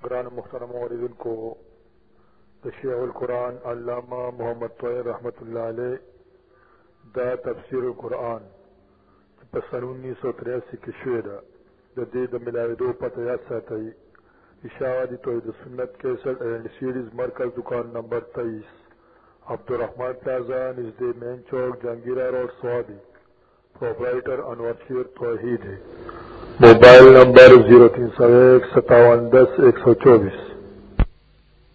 گران محترم عوردن کو شیخ القرآن علامہ محمد طویر رحمت اللہ علیہ دا تفسیر القرآن چې په سن انیس سو تریاسی کې شوې ده د دې د ملاوېدو پته یاد ساتئ اشاعتی توحید سنت کیسټ اینډ سیډیز مرکز دکان نمبر تیئیس عبدالرحمن پلازا نزدې مین چوک جهانګیره روډ سوابي پروپرائٹر انور شیر توحید ہے موبائل نمبر زیرو تین سو ایک ستاون دس ایک سو چوبیس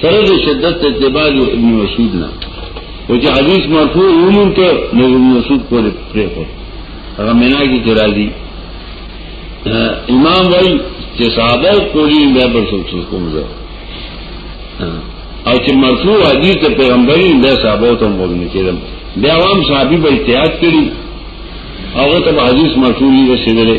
سره د شدت اتباع یو ابن مسعود نه او چې حدیث مرفوع ومن ته نو ابن مسعود پورې پرې خو هغه مینا کې چې راځي امام وای چې صحابه کولی بیا پر څوک کوم زه او چې مرفوع حدیث ته پیغمبري نه صحابه ته مونږ نه کېدم بیا عوام صحابي به احتیاط کړي هغه ته حدیث مرفوع نه رسیدلې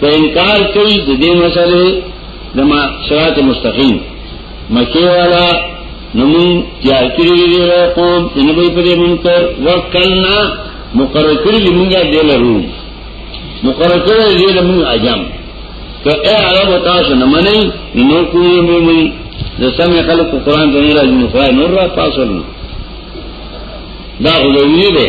په انکار کوي د دې مسلې د ما صراط مستقیم مکه والا نمون تیار کړی دی را قوم چې نبی په دې منکر وکړنا مقرر کړی دی موږ دې لرو مقرر کړی دی له موږ اجام که اے عرب تاسو نه منئ نو کوی مې مې د سمې خلق قرآن ته نه راځي نو خدای نور را پاسل دا غوړی دی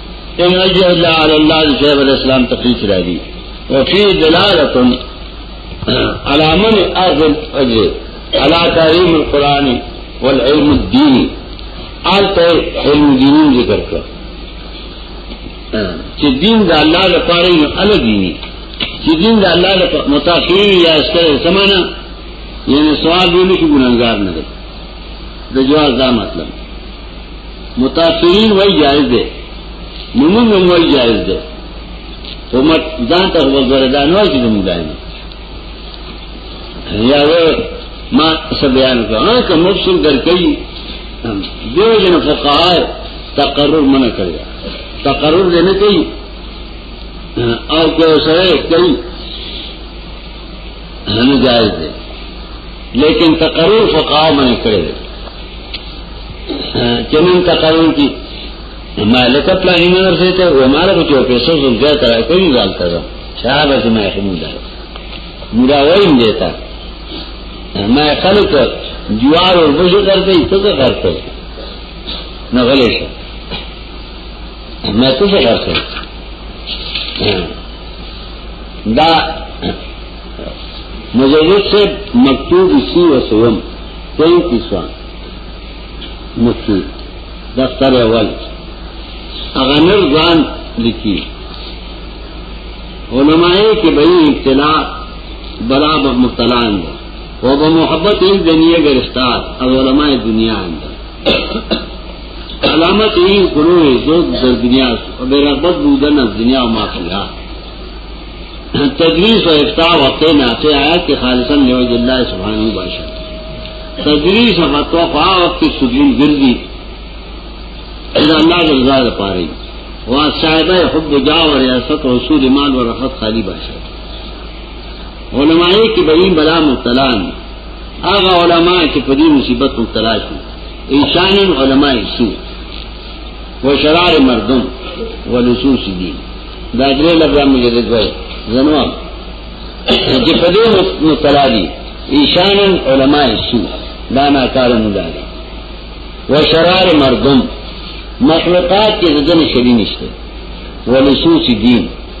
ان اجر الله علی الله شیخ الاسلام تقیق را دی وفي دلالة على من اخذ الاجر على تعليم القرآن والعلم الديني آلتا علم دینی ذکر کر چې دین د الله لپاره یو ال دینی چې دین د الله لپاره متأخرین یا اسکر سمانا یعنی سوال دیونه کې ګناګار نه دی د جواز دا مطلب متاثرین وای جائز دی نمون هم وای جائز دی خو مت ځان ته وګوره دا نه چې موږ دایمه یا ما سبیان کړه که مفصل درکې دیو جن فقها تقرر منع کړی تقرر دې نه کوي او که سره کوي نه جایز دی لیکن تقرر فقها باندې کړی دی چې نن تقرر کی مالک پلان نه ورسې ته و مال کو چې پیسې زم ځای تر کوي ځال تر شاه به ما خمول ده مرا وایم دیتا ما خلق جوار او بوجو درته څه څه درته نه غلې شه ما څه ورته دا مجلس سے مکتوب اسی و سوم تینتیسواں مکتوب دفتر اول اغنر جان لکھی علماء کے بئی ابتلا بلا مبتلا اندر وہ بمحبت اس دنیا گرفتار اور علماء دنیا اندر علامت یې ګورو زو د دنیا او د رغبت بودن د دنیا او مافیا تدریس او افتاء وخت نه ته آیات کې خالصا له وجه الله سبحانه و تعالی تدریس او فتوا په وخت کې سجین ګرځي دا الله د رضا لپاره وي وا صاحبہ حب جا و ریاست و حصول مال و رخت خالی باشد علماء کی بری بلا مبتلان هغه علما چې په دې مصیبت مبتلا شو ایشان علما یې سو و شرار مردم و لصوص دین دا درې لږه مجدد وای زنو چې په دې مبتلا دي ایشان علما یې سو دا نه کار نه دی و شرار مردم مخلوقات کې ځنه شری نشته و لصوص دین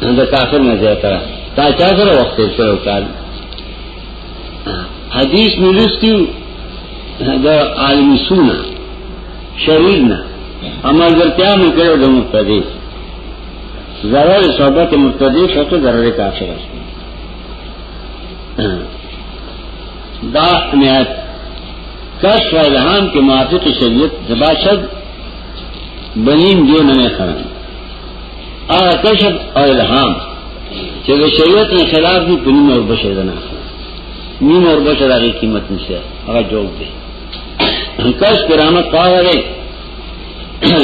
دا کافر نه زیاته تا چا سره وخت تیر کړو کال حدیث ملستیو دا عالم سونه شریر نه اما ګرتیا مې کړو د مقتدی ضرر صحبت مقتدی شته ضرر کافر دا میات کش الہام کے موافق شریعت زباشد بنین جو ننے خرم هغه کشف او الهام چې د شریعت نه خلاف دي په نیمه وربشه ده نه نیمه وربشه دغه قیمت نشته هغه جوړ دی کاش کرامه قاوله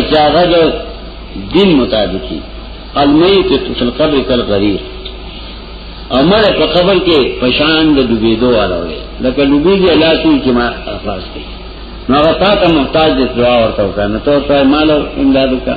چې هغه د دین مطابقي المیت فی القبر کالغریر امر په قبر کې پشان د ډوبېدو والا وي لکه ډوبېږي الله سي چې ما خلاص کړي نو هغه تا ته محتاج دعا ورته وکړه نو ته مال امداد وکړه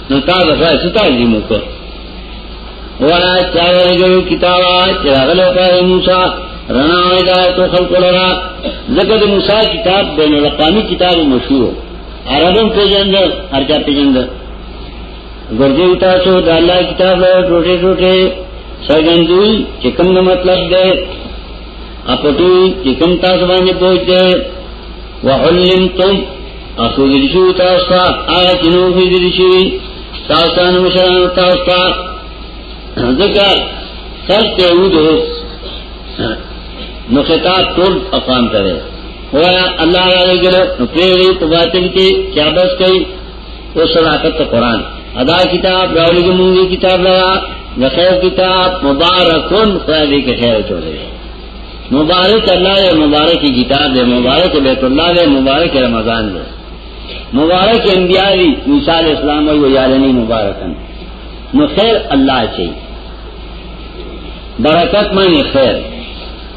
نو تا د خدای څخه تعظیم وکړ ولا چاغلو کتاب چاغلو پر موسی رڼا هدایت خلق لرا زکه د موسی کتاب بین الاقوامی کتاب مشهور عربم پیجند ارجا پیجند ګرځي تاسو د الله کتاب له ټوټه ټوټه سګندوی چې کوم مطلب ده اپټو چې کوم تاسو باندې بوج ده وعلمتم اخو دې شو تاسو ته هغه چې نو دې شي تاسو ته نو مشران تاسو ته ځکه تاسو ته ودو نو خطاب ټول افغان ته وایا الله علیه وسلم نو پیری په باطل کې چابس کوي او صداقت قرآن ادا کتاب راولی گمونگی کتاب لگا نخیر کتاب مبارکن خواہ دے کے خیر چولے مبارک اللہ دے مبارک کتاب دے مبارک بیت اللہ دے مبارک رمضان دے مبارک انبیاء دی عیسیٰ علیہ السلام و یالنی مبارکن نو خیر اللہ چاہیے برکت معنی خیر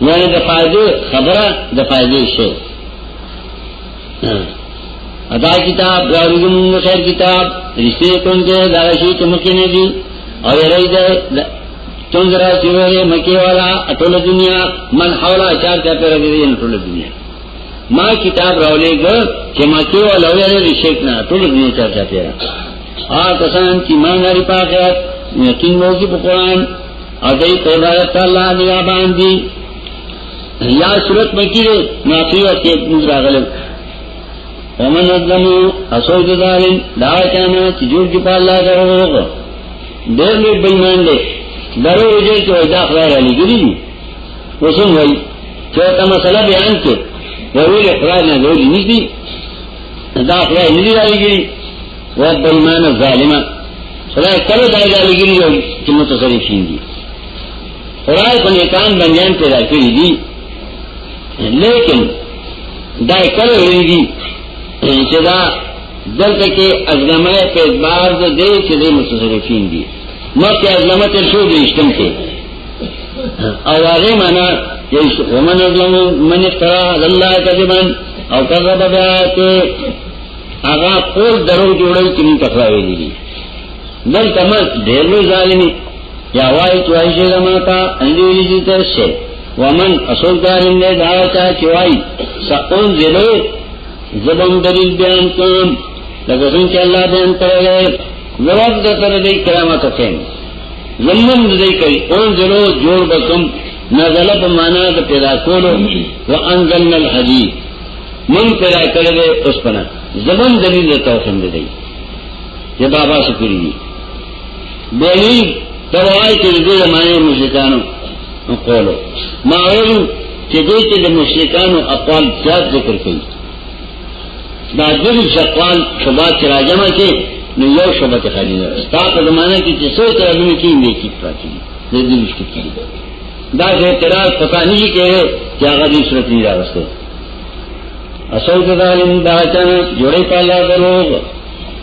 یعنی دفائدے خبرہ دفائدے شیر ادا کتاب غوړم خیر کتاب رښتې کوم دې دا شي چې مخکې نه دي او رہی دې تم ذرا سیوه مکی والا اټول دنیا من حولا چار چا پر دې نه ټول دنیا ما کتاب راولې ګو چې مکی والا ویلې شیخ نه ټول دنیا چار چا پر آ کسان چې مان لري پاکه یقین وو کې په قران او دې په عبادت الله دی باندې یا صورت مکی دے ناقی وقت کے موز راغلم ومن ازلمو اصول دارن دا چانا چی جور کی پا اللہ کا روغ دیر لوگ بیمان دے درو رجل چی ویدا خدای را لگی دی وسن وی چی ویتا مسئلہ بیان کے ویوی خدای نا دولی نشدی دا خدای نشدی را لگی دی ویب بیمان الظالمہ خدای کلو دائی را لگی دی چی متصرفین دی خدای په نیکان بندیان پیدا کړی دي لیکن دا کله ویلي دي چې دا دلته کې ازلمه په اعتبار د دې چې د متصرفین دي مکه ازلمه تر شو دي اشتم کې او هغه معنا چې ومن ازلم من افترا على الله كذبا او كذب بآياته هغه قول درو جوړل چې متخلاوي دي دلته ما ډېر ظالمي یا وای تو ایشه زما تا اندیری جی ترشه ومن اصول دارم دے دعوی چا چوائی سقون زلو زبم دلیل بیان کام لگا سن چا اللہ بیان کرے زواب دا تر دی کرامت خیم زمم دی کری اون زلو جور بکم نزل په معنا د پیدا کولو وانزلنا الحديد من پیدا کړل اوس پنه زبم دلیل ته وسم دی چې بابا شکرې بنی تروائی که دو زمانه مشرکانو قولو ما ویلو چې دوی چې د مشرکانو اقوال زیات ذکر کوي دا دغه شقوال شبا چې راځم کې نو یو شبا ته خالي نه ستا په زمانه کې چې څو تر دې کې نه کې پاتې دي دې مشکل کې دا چې اعتراض پتا نه کېږي چې هغه دې صورت نه راوستي اصل ځدارین دا چې جوړې پالا دروغ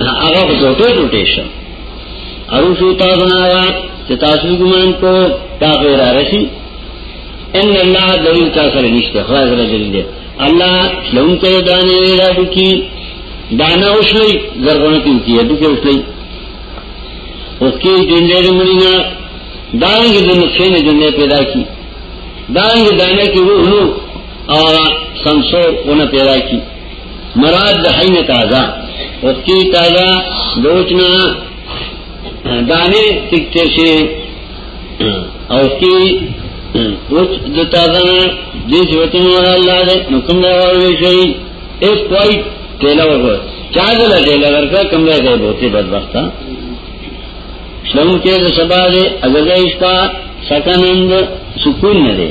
هغه ټوټه ټوټه شو ارو شو تاسو نه آیات چې تاسو ګمان کو دا غیر راشي ان الله دلیل کا سره نشته خو هغه دلیل دی الله لون ته دانه را کی دانه اوسلی زرغونه کی کی دې کې اوسلی اوس کې دې دې مونږ نه دانګ دې نقشې نه دې پیدا کی دانګ دانه کې وو نو او سمسور اون پیدا کی مراد د حین تازه وقتی تازه دوچنا دانه تکته شي او کی وچ د تازه دې څوته مور الله دې نو کوم نه وایي شي ایک کوئی تیلا ورغو چا دل تیلا ورکا کوم نه دی بہت بدبخت شلم کې د سبا دې اجازه اشتا سکنند سکون نه دی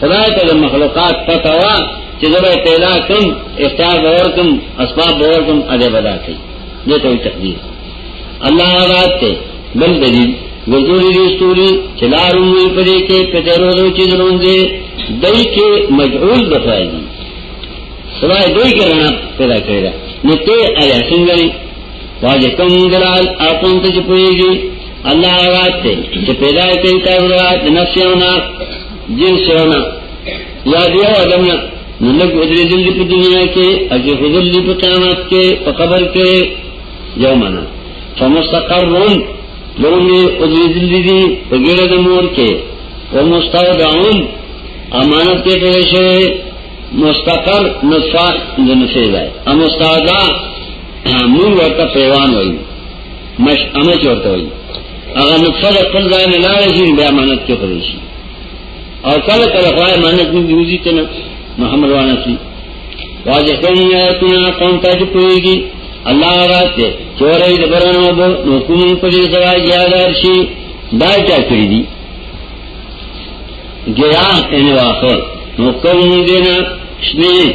خدای ته د مخلوقات پته وا چې زه به پیدا کوم اختیار به ورکم اسباب به ورکم اده بدا کوي دې ته تقدیر الله آباد ته بل دلیل ګرځولې دي ستوري چې لارو یې پرې کې په درو چې درون دي دای کې مجعول بخای دي سوای دوی کې رڼا پیدا کړی دا نو ته ایا څنګه لري واجه کوم دلال اپون ته چې پويږي الله آباد ته چې پیدا کړی تا ورته نفسونه دین سرنا یا دیا آدم نه نو لګ ودرې دل په دنیا کې اګه خدل دې په قیامت کې په قبر کې یو معنا فمستقرون لومې ودرې دل دې په ګړه د مور کې ومستودعون امانت کې کړی شي مستقر نصفه د نفیدا امستودا موږ ورته پیوان وایو مش امه چورته وي هغه نقصان خپل ځای نه لاړې شي بیا امانت کې خوري شي او کله کله خو امانت نه دیوځي ته نه محمد وانا سي واځه کوم یا تنا قوم ته پويږي الله راته چورې د برنو بو نو کوم په دې سره یادار شي دا چا کړی دي ګیا ان واخر نو کوم دې نه شنه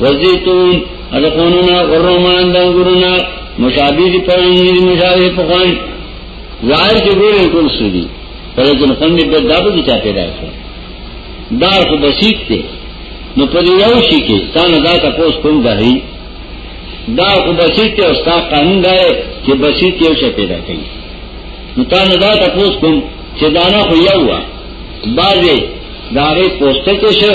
وزیتون القونونا غرمان دنگرونا مشابه دی پرنگی دی مشابه پخوان ظاہر چه گوری کل سودی فلیکن قوم دی پر دابو دی چا پیدا کرد دار خو بسیط تی نو پر یو شی کې ستانه دا تاسو کوم دهی دا خو بسیط او ستا قانون دا چې بسیط یو شی پیدا کوي نو تا نه دا تاسو کوم چې دانا خو یو وا بعضې داغه پوسټ کې شو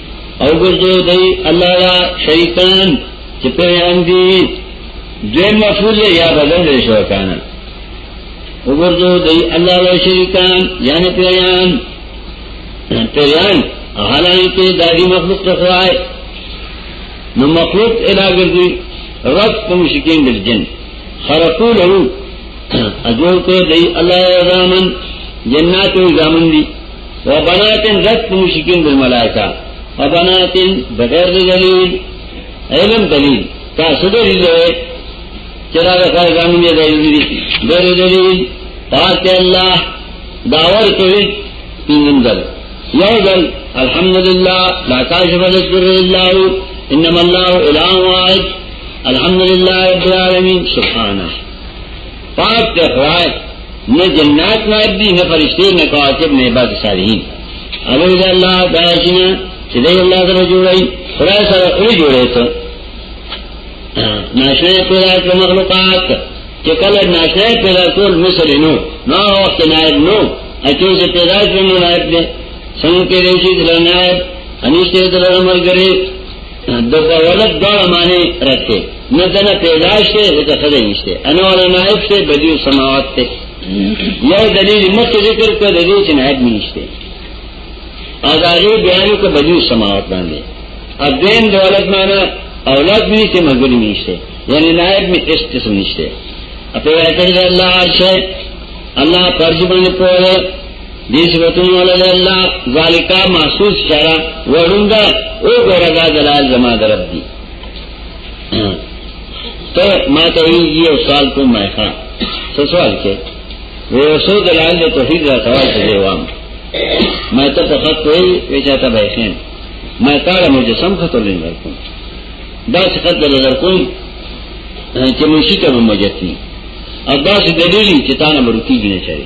او ګرځو دی الله را شیطان چې په یان دی دې مفعول یا بدل دی شو کنه او ګرځو دی الله را شیطان یعنی په یان په یان حالانکه دادی مخلوق ته خدای نو مخلوق اله ګرځي رب په مشکین دل جن خرقو له اجو کو دی الله رحمان جنات و زامن دی و بناتن رد په مشکین د ملائکه و بناتن بغیر د دلیل علم دلیل تاسو دلیل دی چې دا خدای قانون دی دلیل دی دلیل پاک الله داور کوي پینځم دل یو دل الحمدلله لا کاشف الذکر الله انما الله اله واحد الحمدلله رب العالمین سبحانه پاک تے خدای نہ جنات نائب دی نہ فرشتے نہ کواکب نہ عباد صالحین ابو ذا اللہ داشنا چدے اللہ سره جوړی خدای سره اوی جوړی ته ناشنا پیدا کړ مخلوقات چې کله ناشنا پیدا کول مثل نو نو وخت نائب نو اچو سے پیدا کړ نائب دې څنګه پیدا شي دلنائب انشته دلنائب مرګره د دولت دواړه معنی راځي نه دنه پیدا شي د خدای نشته انا ولا نائب سے بدیو سماوات ته یو دلیل مت ذکر کړ د دې چې نائب نشته ازاري بیان کو بدیو سماوات باندې اذن دولت معنی اولاد بھی سے مزدور نشته یعنی نائب میں اس قسم نشته اپے ایتن اللہ عرش اللہ فرض بن پورے دې صفاتونو ولله الله ذالکا محسوس شرع ورونګ او ګورګا دلال زما درب دي ته ما ته یې یو سال کوم ما ښا څه سوال کې وې سو دلال له توحید را سوال کوي وام ما ته په خط وی وی چاته به خیم ما تعالی مجسم خطر لین ورکوم دا څه خط لین ورکوم چې مشي ته مجتی ادا سي دلیلی چې تا نه مرکی نه چاري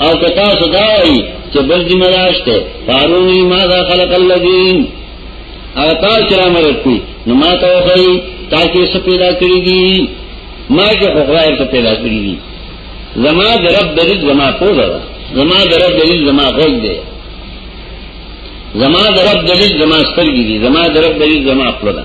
او کتا سدائی چه بل ذمہ داشتے فارونی ماذا خلق اللذین او تا چرا مرد کوئی نما تا وخی تاکی سا پیدا کری دی ما که خخرائی سا پیدا کری دی زما در رب درد زما پوزا دا زما در رب درد زما غل دے زما در رب درد زما سرگی دی زما در رب درد زما خلو دا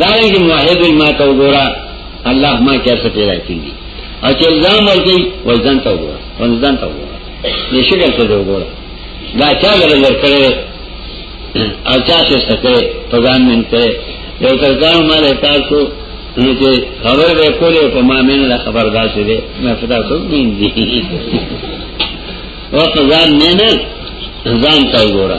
دارنګ موحد ما ته وګورا الله ما کیا څه پیدا کیږي او چې الزام ورکړي وزن ته وګورا وزن ته وګورا دې شګل ته وګورا دا چا غره ورکړي او چا څه سکه پزان من ته یو تر ځان ما له تاسو نو چې خبر به کولې په ما مين له خبر داسې دي ما فدا کوم مين دي وقزان مين ځان ته وګورا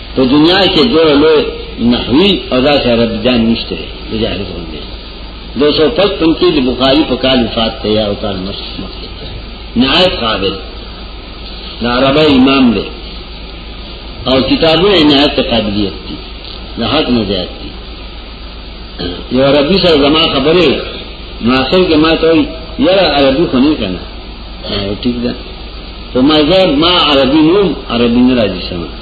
په دنیا کې دوه لوی نحوی او دا سره بدان نشته دی جاهل غوندي 255 کې د بخاری په کال وفات ته یا او کال مرګ مخکې نهایت قابل دا عربی امام دی او کتابونه نهایت قابلیت دي نه حق نه زیات دي یو عربي سره زما خبره ما اخر کې ما ته یاره عربي خو نه کنه ټیک ده په مزار ما عربي نوم عربي نه راځي سمه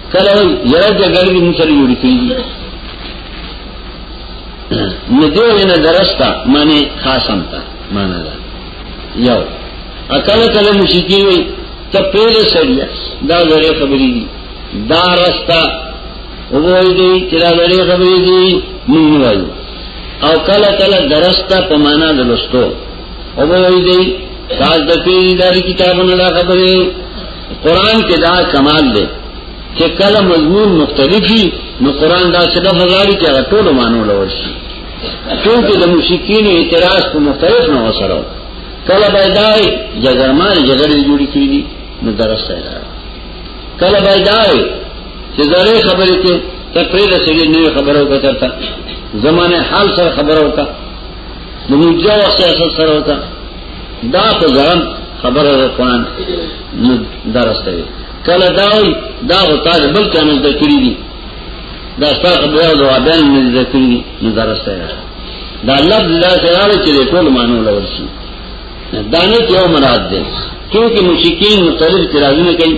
کله وي یو جګړه دې موږ سره جوړ کړي نو دې نه درستا معنی خاصم تا معنی دا یو اکل کله مشکی وي ته پیله سړیا دا غره خبرې دي دا رستا وګوي دي چې دا غره خبرې دي موږ وایو او کله کله درستا په معنا د لستو او به وی دی تاسو د پیری داری کتابونو لا خبرې قران کې دا کمال دی چې کله مضمون مختلف شي نو قران دا څه د هزاري کې ټول مانو لور شي چونکه د مشکین اعتراض په مختلف نو سره کله بيدای جګړمان جګړې جوړې کړې دي نو درس پیدا کله بيدای چې زړې خبرې کې ته پرې د سړي نه خبرو کتر تا زمانه حال سره خبرو کا د میډیا او سیاست سره وتا دا په ځان خبره ده قرآن نو درس دی کله دا وي دا او تاج بل چانل ته کړی دي دا ستاسو خبره او ځوابان نه دي کړی نو درس دی دا لفظ دا سره چې ټول مانو لور شي دانه یو مراد ده کیونکہ مشکین مختلف ترازونه کوي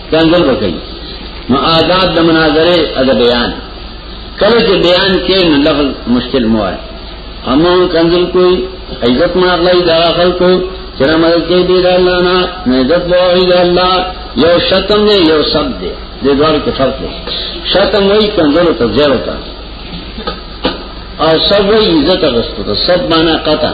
کنزل بکئی نو آزاد دا مناظرے ادا بیان کلو چے بیان کے نو لفظ مشکل موائے اما کنزل کوئی عزت ما اغلائی دا خلقو چرا مدد کے دے دا اللہ نا نو عزت باوئی دا اللہ یو شتم دے یو سب دے دے دوار کے فرق دے شتم وئی کنزل تا زیر ہوتا اور سب وئی عزت اغسطو تا سب مانا قطع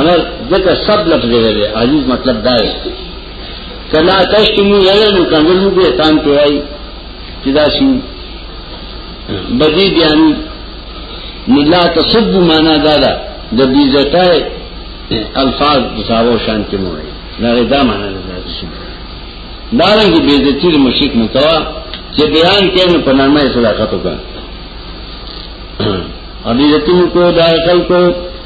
اگر ځکه سب لفظ دی عزیز مطلب دا دی کلا تشتمو یلا نو کنګل مو به تان پیای چې دا شي بدی بیانی نلا تصب معنا دا دا د بیزتای الفاظ بساو شان کې مو وي دا دا معنا دا شي دا رنګ بیزتی د مشرک متوا چې بیان کینو په نامه صداقت وکړه ابي دتو کو دا خلکو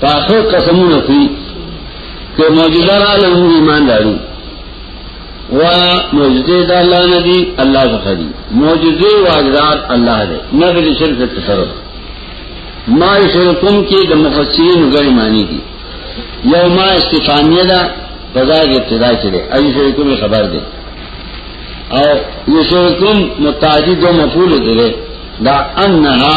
پاخو قسمونه کوي که معجزه را لوم ایمان لري وا معجزه د الله نه دي الله څخه دي معجزه واجرات الله دی نه د شرک تصرف ما شرکم کې د مفسرین غوړي معنی دي یو ما استفامیه ده بازار ابتدا چلے ای شرکم خبر دے او یو شرکم متعدد و مفول دے دا انہا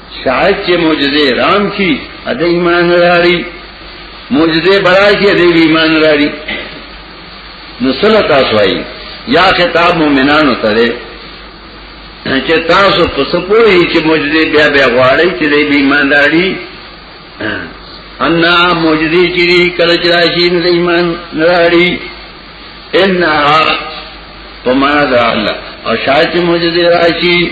شاید چې معجزې رام شي اده ایمان راړي معجزې برای شي اده ایمان راړي نو سره تاسو وايي یا خطاب مؤمنانو ته دی چې تاسو په سپوي چې معجزې بیا بیا غواړي چې دې ایمان راړي ان معجزې چې کله چې راشي نو ایمان راړي ان په معنا دا الله او شاید چې معجزې راشي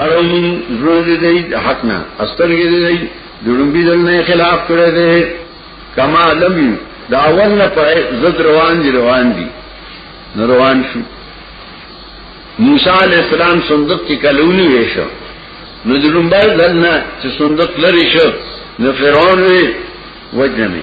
اړومن زړه دې دی حق نه استر کې دی دړمبي دلنه خلاف کړی دی کما لم دا اول نه پای زد روان دي روان دي نو روان شو موسی علی السلام صندوق کې کلونی ویشو نو دړمبي دلنه چې صندوق لري شو نو فرعون وی وجنه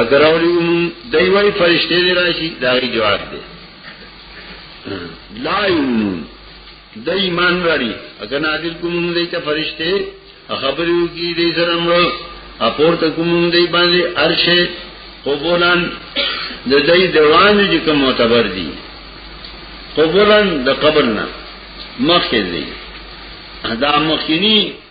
اگر اولی امون دیوائی فرشتے دی راشی داغی جواب دے لا امون د ایمان راړي اګه نازل کوم دې ته فرشته خبرو کی دې سره مړ اپور ته کوم دې باندې ارشه قبولان د دې دوان چې کوم معتبر دي قبولان د قبر نه مخکې دي دا مخکینی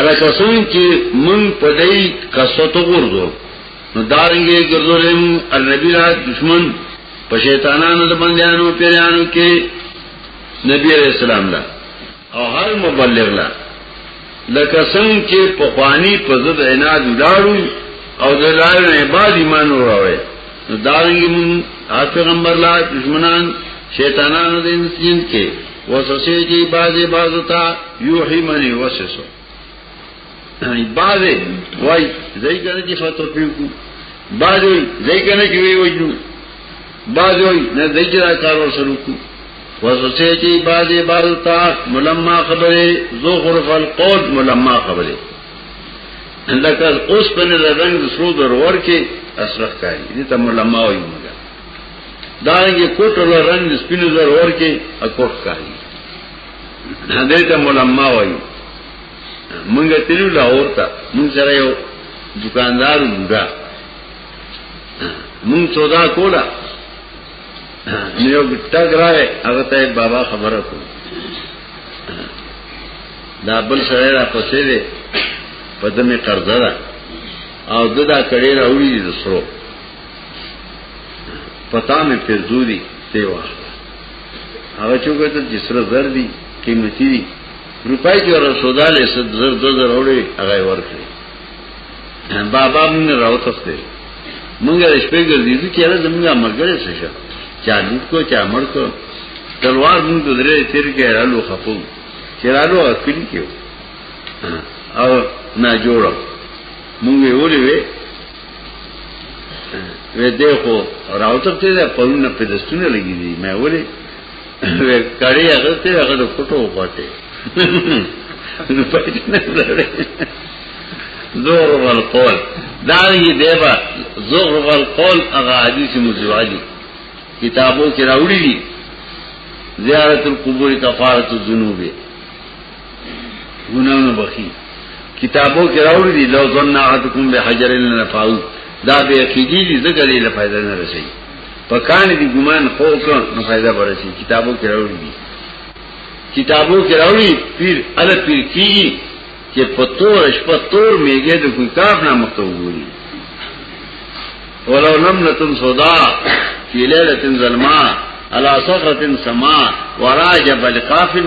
ادا کسان چې مونږ په دې کسوتو ورغو نو دارنګي ګرځولم النبي را دشمن په شیطانانو د بندیانو پیرانو کې نبی عليه السلام لا او هر مبلغ لا لکه څنګه چې په خواني په ضد عناد ولاړو او د لار نه بعد ایمان وروړي نو دارنګي مونږ هر پیغمبر لا دشمنان شیطانانو د انسان کې وسوسه کی بازی بازو تا یوحی منی وسوسه بازی وای زئی کنه چې فتو پیو کو بازی زئی کنه چې وی وجنو بازی وای نه دای چې را کار ور شروع کو وسوسه کی بازی بازو تا ملما خبره زخرف القول ملما خبره لکه اوس په رنگ سرود ورور کې اسرخ کوي دې ته ملما وایي دارنګه کوټ له رنگ سپینو زر ورکه اکوټ کاری دې ته ملما وایي مونږ تلو لاهور ته مونږ سره یو دکاندار وډا مونږ سودا کولا نیو ټګ راغی هغه ته بابا خبره کو دا بل سره را پسې دی په دمه قرضه ده او ددا کړي راوړي د سرو پتا مې پرزوري ته واخله هغه چې وګټل چې سره زر دي قیمتي دي روپای چې ور سوداله سد زر دو زر وړي هغه ورکړي بابا مونږ راوتخته مونږ شپې ګرځېدو چې راځه مونږه مرګره څه شه چا لوټ کو چا مړ کو تلوار مونږ درې تیر کې رالو خپو چې رالو اکلی کې او نه جوړو مونږ یې ولې وې دې خو راوته ته ده په نن په دستونه لګې دي مې ولې وې کړي هغه ته هغه د کوټو وپاتې نو پاتې نه لري زور والقول دا یې دیبا زور والقول هغه حدیث موضوع دي کتابو کې راوړي دي زیارت القبور کفاره الذنوب گناہ نو بخی کتابو کې راوړي دي لو ظن عتکم بحجر لنفعو دا به عقیدی دي ذکر یې فائدہ نه رسي پکان دي ګمان خو کو نو فائدہ ورسي کتابو کې راوړي دي کتابو کې راوړي پیر ال پیر کیږي چې پتور شپه تور میګه د کوی کاف نه مخته وګوري ولو لم لتم صدا فی لیلۃ ظلماء علی صخرۃ سما وراء جبل قافن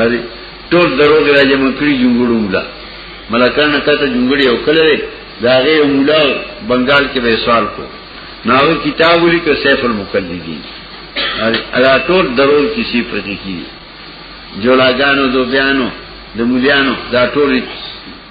اری ټول دروغ راځي مکړي جنګړو مولا ملکان ته ته جنګړي او کله دا غي مولا بنگال کې به سوال کو ناو کتاب لیکو سیف المقلدین اری ادا ټول دروغ کسی پرتی کی جوړاګانو دو بیانو د مولیانو دا ټول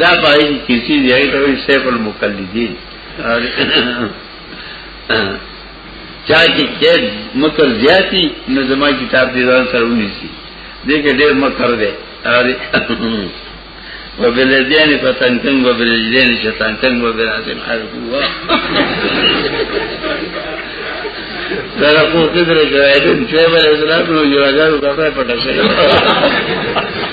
دا پای کسی دی هغه ته سیف المقلدین چا چې کې مکر زیاتی نو زما کتاب دې ځان سره ونیسی دې کې ډېر مکر دی اره وبلدین فتنتن وبلدین شتنتن وبلدین حرقوا سره کو کدر شوایدن چې بل اسلام نو یو هغه په پټه شي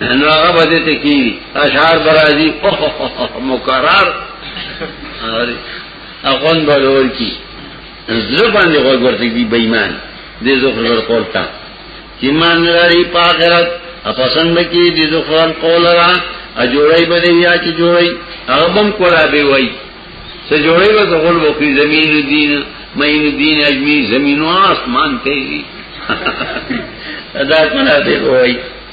نو هغه به دې ته کیږي اشعار برازي مکرر اخون به ور کی زړه باندې غوږ ورته کی بېمان دې زخر ور کوتا چې مان لري په آخرت پسند کی دې زخر قول را اجوړی به دې یا چې جوړی هغه بم کولا به وای څه جوړی به زغل وکي زمين دین مین دین اجمی زمين او اسمان ته دي ادا کنا دې وای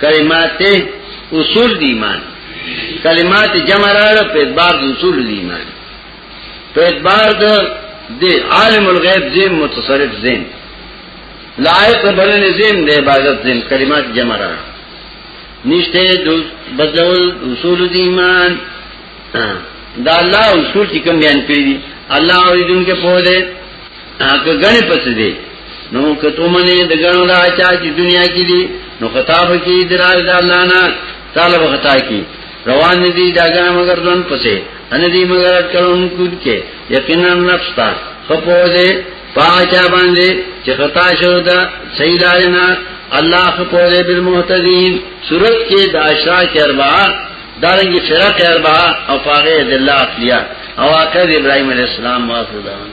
کلمات اصول دی ایمان کلمات جمع راړه په اعتبار د اصول دی ایمان په اعتبار د د عالم الغیب زم متصرف زم لایق بلنه زم د عبادت زم کلمات جمع راړه نشته د بدلول اصول دی ایمان دا الله اصول چې کوم بیان کړی دي الله اوریدونکو په دې که غنی پس دی نو کتو منی د غنو دا چا چې دنیا کې دي نو خطاب کې درار د الله نه طالب خطا کی روان دي دا غنه مگر ځون پسې ان دي مگر کلون کو کې یقینا نفس تا خپوزه پاچا باندې چې خطا شو دا سید علنا الله خپوزه بالمحتدین صورت کې داشا کې اربع دارنګي فرق اربع او فاغه ذلات لیا او اکر ابراهيم عليه السلام واسطه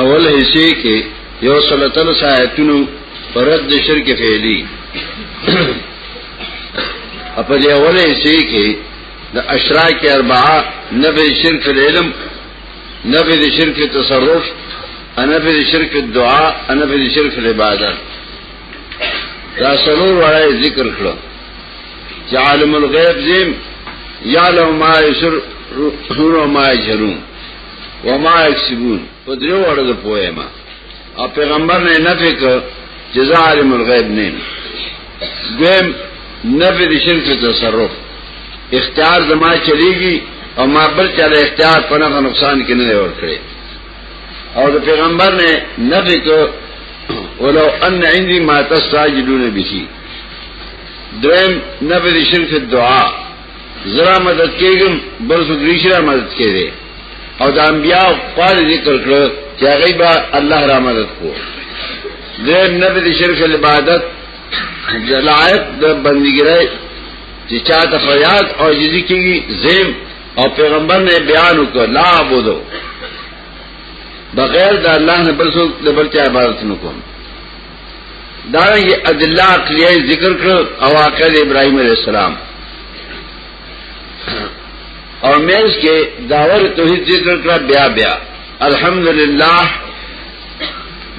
اول حصے کې یو سلطل سایتونو پرد شرک فعلی اپا دی اول حصے کې د اشراک اربعه نبی شرک العلم نبی د شرک تصرف نبی د شرک دعا نبی د شرک عبادت دا سرور وړای ذکر کړو چې عالم الغیب زم یعلم ما یسر هو ما یجرون وما یکسبون په دریو اړه د پوهه ما او پیغمبر نه نه فکر جزاء عالم الغیب نه دیم نفی د شرک تصرف اختیار زما چلیږي او ما بل چاله اختیار په نه نقصان کې نه ور کړی او د پیغمبر نه نه فکر ولو ان عندي ما تستعجلون به دریم نفی د شرک دعا زرا مدد کېږم بل څوک نشي را مدد کېږي او د انبیاء قال ذکر کړو چې هغه به الله را مدد کو د نبی د شرک عبادت جلایت د بندګرای چې چاته فریاد او جزي کېږي زم او پیغمبر نے بیان وکړ لا عبادو بغیر د الله نه بل څوک د بل چا عبادت نکوم دارنگی ادلہ اقلیہ ذکر کرو او آقا دا ابراہیم علیہ السلام اور میں اس کے دعوت توحید ذکر کرا بیا بیا الحمدللہ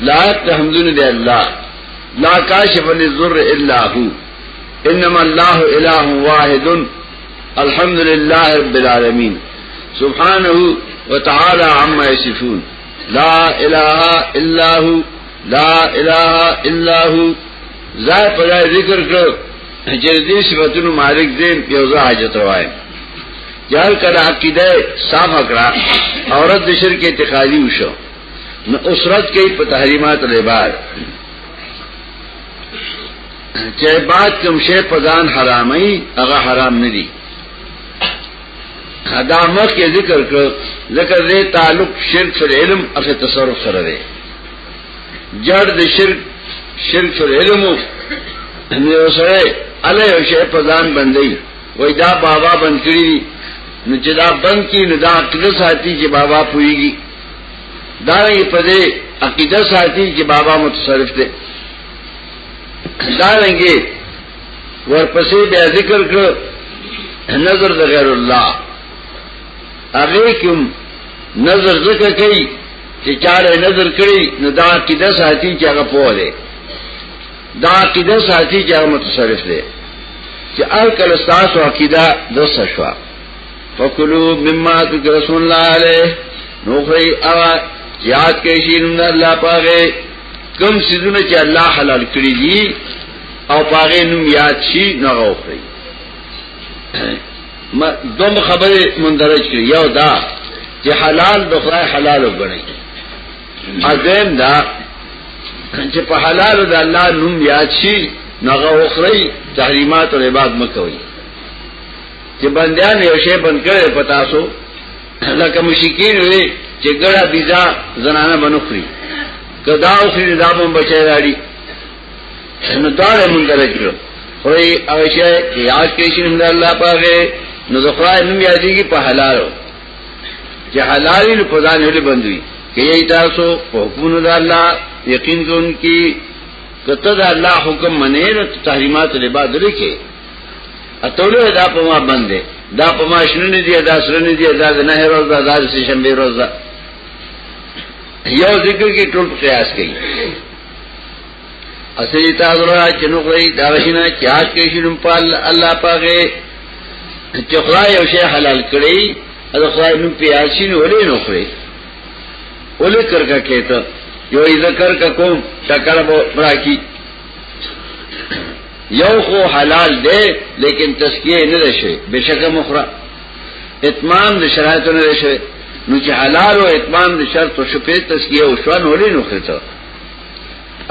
لائق تحمدن بے اللہ لا کاشف للذر الا ہو انما اللہ الہ واحد الحمدللہ رب العالمین سبحانہ وتعالی عما یصفون لا الہ الا ہو لا اله الا هو ځای په ځای ذکر کړو چې دې صفاتونو مالک دې یو ځای حاجت روایت یار کله عقیده صاف کړه عورت د شرک اعتقادي وشو نو اسرت کې په تحریمات لبار چې بعد کوم شی په ځان حرامي هغه حرام نه دي دا مخ کې ذکر کړ ذکر دې تعلق شرک فی العلم او تصرف سره دی جړ د شرک شرک فی العلم نو سره علی او شی په ځان باندې وای دا بابا بند کړی نو چې دا بند کی نو دا عقل ساتي چې بابا پويږي دا یې په دې عقیده ساتي چې بابا متصرف دی دا رنګه ورپسې بیا ذکر کړ نظر د غیر الله هغه کوم نظر ذکر کړي چې چاره نظر کړي نو دا عقیده ساتي چې هغه پوه دی دا عقیده ساتي چې هغه متصرف دی چې ار کله تاسو عقیده د سشوا فکلوا مما ذکر رسول الله علیه نو خی اوا یاد کې شي نو الله پاګه کوم سيزونه چې الله حلال کړی دي او پاغه نوم یاد شي نو غوخري ما دوم خبره مندرج کړ یو دا چې حلال د خدای حلال وګڼي اذن دا چې په حلال د الله نوم یاد شي نو غوخري تحریمات او عبادت مکوي چې بندیان یو شی بند کړي پتا سو لکه مشکین وي چې ګړه بيزا زنانه بنخري کدا او خري دامن بچي راړي نو دار مندرج کړو خوري او شي چې یاد کې شي نوم الله پاګه نو د خدای نوم یادېږي په حلالو چې حلال نو په ځان هلي بندوي کې تاسو په حکم د الله یقین کوونکی کته د الله حکم منې نو تحریمات له بعد لري کې اتولو دا په ما باندې دا په ما شنو نه دی دا سره نه دی دا نه هروز دا دار سي شنبه روز دا یو ذکر کې ټول قیاس کوي اسری تاسو را چنو کوي دا وینه چې حق کې شنو په الله پاګه چې خدای یو شی حلال کړی او خدای نو پیاسین ولې نو کړی ولې کرکا کېته یو ذکر کا کوم شکر بو راکی یو خو حلال دی لیکن تسکیه نه شي بشکه مخره اتمام د شرایطو نه شوی نو چې حلال او اتمام د شرط او شپې تسکیه او شوان ولې نو خته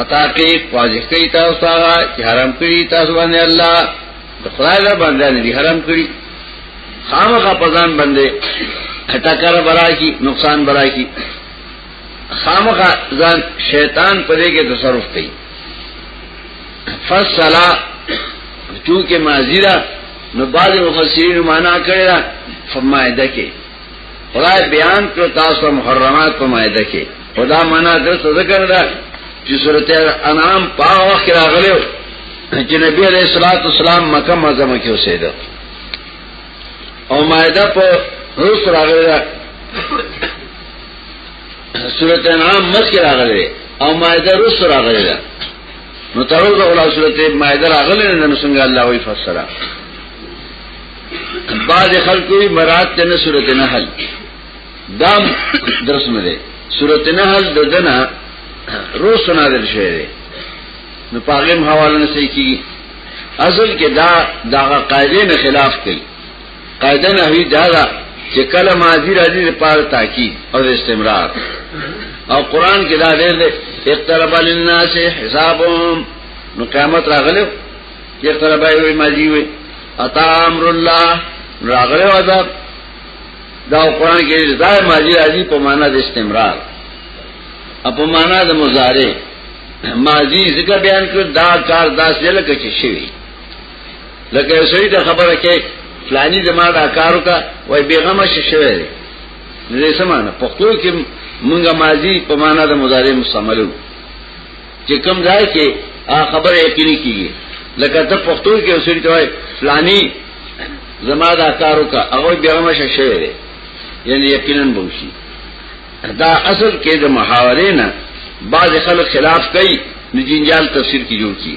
اتا کې واضح کوي تاسو هغه چې حرام کړی تاسو باندې الله د خدای له باندې نه حرام کړی خامخا پزان باندې ټکر برای کی نقصان برای کی خامخا ځان شیطان پرې کې تصرف کوي فصلا چونکه ماضی را نو بعض مفسرین معنا کړی دا فرمایده کې خدای بیان کړ تاسو محرمات په مایده کې خدا معنا درته ذکر ده چې سورته انعام په وخت راغلو چې نبی علیہ الصلوۃ والسلام مکه معظمه کې اوسېده او مایده په روس راغلی ده سورته انعام مخ کې راغلی او مایده روس راغلی ده نو ترو دا اولا صورت مائده را غلی نو سنگا اللہ وی فسرا بعض خلقوی مراد تینا صورت نحل دام درس مده صورت نحل ددنا رو سنا در شعره نو پاغیم حوالا نسی کی اصل کې دا دا قاعده نه خلاف کوي قاعده نحوی دا ده چې کله ماضی راځي د پاره تاکید او استمرار او قران کې دا ډېر دی اقترب للناس حسابهم نو قیامت راغلو چې اقترب وي ماضی وي اتا امر الله راغلو عذاب دا قران کې دا ماضی راځي په معنا د استمرار په معنا د مضارع ماضی ذکر بیان کړ دا کار داسې لکه چې شوی لکه یو سړی ته خبره کوي فلانی زما دا کارو کا وای بیغمه شې شوی دی نو یې سمانه پښتو کې مونږه ماضی په معنا د مضارع مستعملو چې کوم ځای کې خبره یقیني کیږي لکه ته پښتو کې یو سړی ته وای فلانی زما دا کارو کا هغه بیغمه شې شوی دی یعنی یقینا بوشي دا اصل کې د محاورې نه بعض خلک خلاف کوي نجینجال تفسیر کی جوړ کی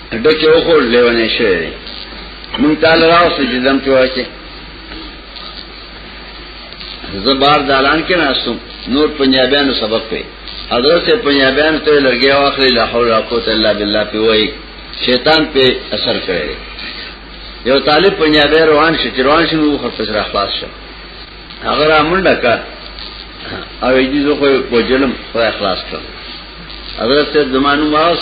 ډکه وخور لیونه شوی مونږ تعالی راو سجدم کې واچي زبار دالان کې ناسوم نور پنجابیانو سبق په حضرت پنجابیان ته لګیا واخلي لا حول ولا قوت الا بالله په وای شیطان په اثر کړی یو طالب پنجابی روان شي روان شي نو خپل سره خلاص شو هغه را منډه کا او یې دې زه خو په جلم په اخلاص کړم حضرت زمانو ماوس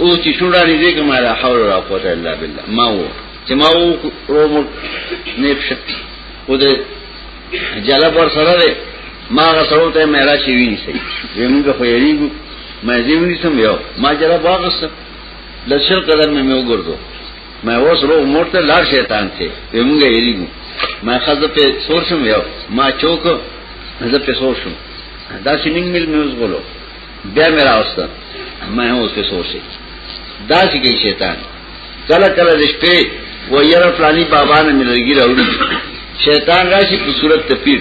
او چې شورا لري دې کومه لا حول ولا قوت الا بالله ما وو چې ما وو رومو نه پښت و دې جلب ور سره دې ما غسرو ته مې را شي ویني سي زمونږ خو یې ریګو ما دې ونی سم یو ما جلب واغس لشل قدم مې مې وګرځو ما اوس رو مور ته لار شیطان ته زمونږ یې ریګو ما خزه په سور شم یو ما چوک زه په سور شم دا چې نیم مل مې وزغلو بیا مې راوسته مې اوس په سوچي دا چې کې شیطان کله کله د شپې و یره فلانی بابا نه ملګری راوړي شیطان راشي په صورت ته پیر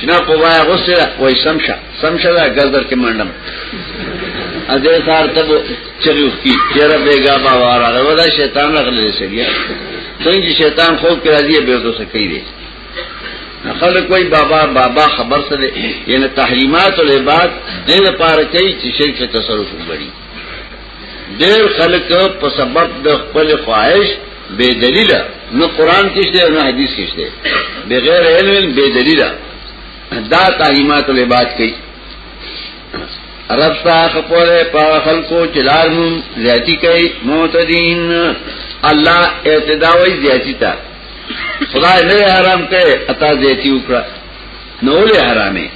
شنا په وای غوسه وای سمشه سمشه دا غزر کې منډم ا دې سار ته چریو کی چیرې بیگا بابا راغله دا شیطان راغله سړیا څنګه شیطان خوب کې راځي به وسه کوي خلق کوئی بابا بابا خبر سره یعنی تحریمات او عبادت دې لپاره کوي چې شرک ته تصرف وکړي ډېر خلق په سبب د خپل خواهش بے دلیل نو قرآن کشتے اور نہ حدیث کشتے بغیر علم بے دلیل دا تعلیمات و لباد کی رب تا خپور پا خلقو چلار مم زیادی کئی موتدین اللہ اعتداوی زیادی تا خدای نه حرام کړي اتا زیتی وکړه نو له حرامه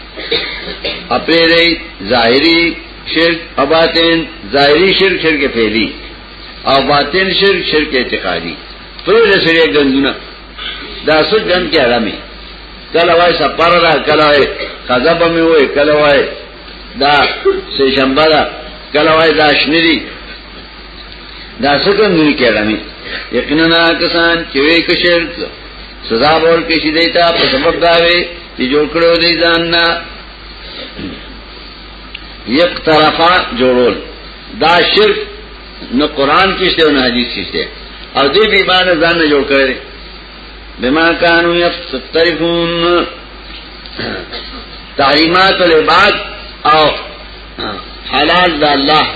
اپری ظاهری شرک او باطن ظاهری شرک شرک فعلی او باطن شرک شرک اعتقادی پر رسره ګندونه دا څه ګن کې حرامه کله وای سپاره کله وای قذب مې وای کله وای دا سه شنبه دا کله وای دا شنری دا څنګه نوی کړمې یقینا کسان چې وې کشر سزا ور کې شي دیتا په سبب دا وي چې جوړ کړو دې ځان نه یک طرفا جوړول دا شرک نو قران کې شته او نه حدیث کې شته او دې به ایمان ځان نه جوړ کړی بما كانوا يفترفون تحریمات العباد او حلال د الله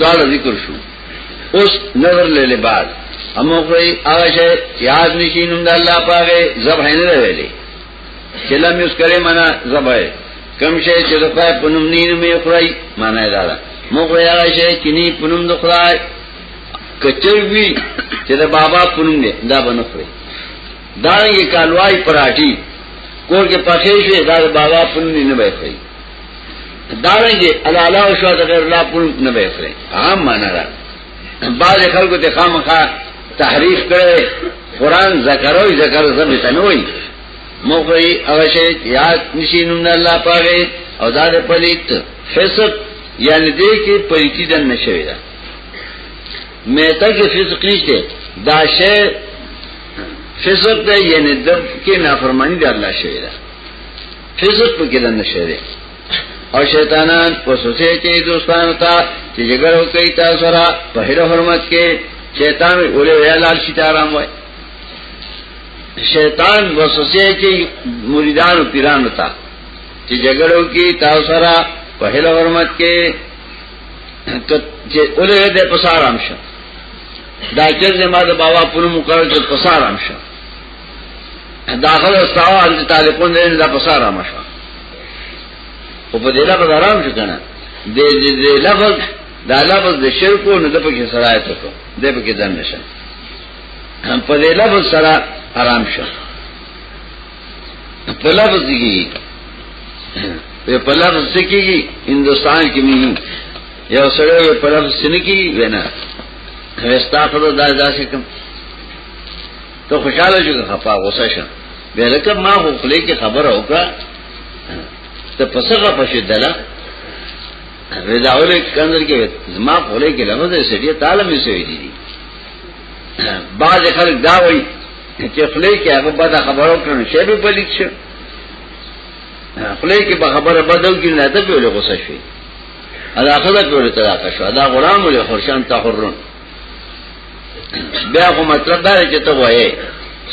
دا ذکر شو اوس نظر له لباد همو کوي هغه شی یاد نشي نوم د الله پاګه ذبح نه ویلې چې لم یوس کرے معنا ذبح کم شی چې د پای پنوم نینو می خړای معنا دا ده مو کوي هغه شی چې نی پنوم د خړای کچر وی چې دا بابا پونم دی دا بنخره دا یې کالوای پراټي کور کې پخې شي دا بابا پونم نه به خوري دا یې الالا او شو د غیر الله پونم نه به خوري عام معنا ده بعض خلکو ته خامخا تحریف کړي قران ذکروي ذکر زم ته نه وي موږي هغه شی یاد نشینو نه الله پاره او دا د پلیت فسق یعنی دې کې پلیتی دن نشوي میتا کې فسق نشته دا شی فسق دی یعنی د کې نافرمانی د الله شی ده فسق په کې نه شی ده او شیطانان وسوسه کوي دوستانو ته چې جګړه کوي تاسو سره په هر حرمت کې شیطان ولې ویلال شي تارام وای شیطان وسوسه کوي مریدان او پیران ته چې جګړه کوي تاسو سره په هر حرمت کې چې اولې دې په سار امشه دا چې زما د بابا په نوم مقرر چې په سار امشه داخل استوا ان تعلقون دې دا په سار امشه او په دې لا په آرام شو کنه دې دې لفظ دا لفظ د شرکو نه د پکې سرایت کو دې پکې ځان نشه په دې لفظ سره آرام شو په لفظ کېږي په لفظ کېږي هندستان کې مې یو سره په لفظ سن کې وینا وستا خو دا داسې کوم ته خوشاله شو خپا غوسه شه به لکه ما خو خلې کې خبره وکړه ته پسغه پښې دلا ودا اورې کندر کې ما خلې کې لفظ یې سړي تعالی مې سوي دي بعض خلک دا وایي چې خلې کې هغه بده خبرو کړو شی به پلیت شي خلې کې به خبره بدل کې نه ته په لور غوسه شي ادا خلک ورته طلاق شو دا غلام له خرشان تحرن بیا خو مطلب دا چې ته وایې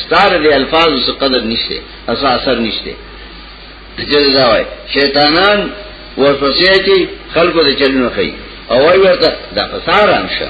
ستاره دی الفاظ څه قدر نشته اسا اثر نشته چې دا وایي شیطانان ورپسې چې خلکو د چلنو کوي او وایي ورته دا فسار انشه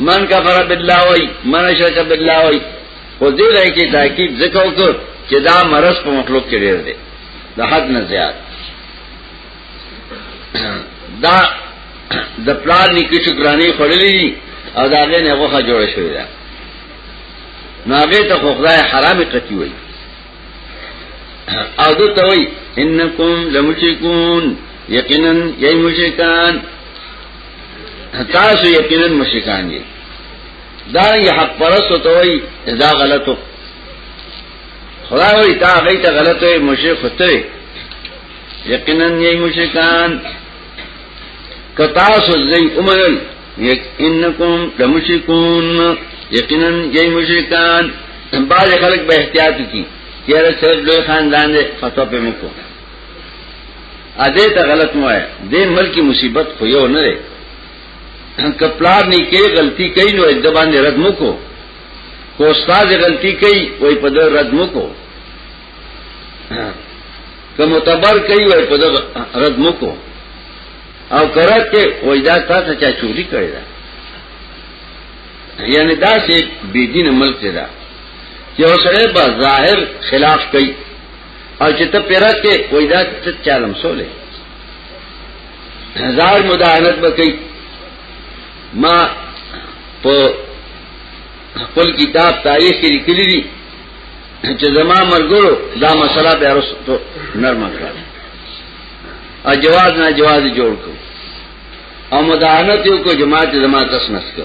من کفر بالله وای من شرک بالله وای خو دې راي کې تاکید ذکر وکړ چې دا مرض په مخلوق کې ډېر دی د حد نه زیات دا د پلان نکي شکرانی خړلې دي او دا غي نه غوخه جوړ شوې ده ناغه ته خدای حرام قتی وای او دو ته وای انکم لمشکون یقینا یی مشکان تاسو یقینا مشرکان دي دا یې حق پرستو ته وای دا غلطو خدای وای تا هغه ته غلطو مشرک ته یقینا یې مشرکان کتا سو زئی عمرل انکم لمشرکون یقینا یې مشرکان بعض خلک به احتیاط کی چیرې سر لوی خاندان دې فتوا په مکو اده ته غلط مو ہے دې ملکی مصیبت خو یو نه لري کپلار نه کې غلطي کوي نو د باندې رد مو کو کو استاد غلطي کوي وای په دې رد مو کو که معتبر کوي وای په دې رد مو کو او کرت کې وای دا تاسو چا چوری کړی دا یعنی دا سه بی دین ملک دا چې اوسره به ظاهر خلاف کوي او چې ته پیرات کې وای دا ته چالم سولې زار مداهنت وکي ما په خپل کتاب تاریخ کې لیکلي دي چې زما مرګورو دا مسله به ارسته نرمه کړه ا جواز نه جواز جوړ کو او مداهنت یو کو جماعت جماعت اسنس کو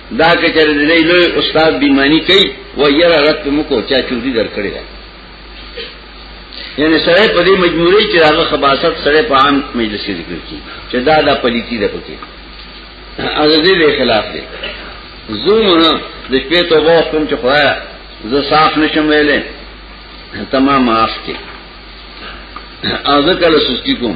دا که چېرې دې لوی استاد بیمانی کوي و یره رات په مکو چا چوری درکړی دا یعنی سره په دې مجبورې چې هغه خباست سره په عام مجلس کې ذکر کی چې دا د پلیتی ده پکې از دې به خلاف دی زومونه د شپې توبه کوم چې خدای زه صاف نشم ویلې تمام معاف کې او ذکر سستی کوم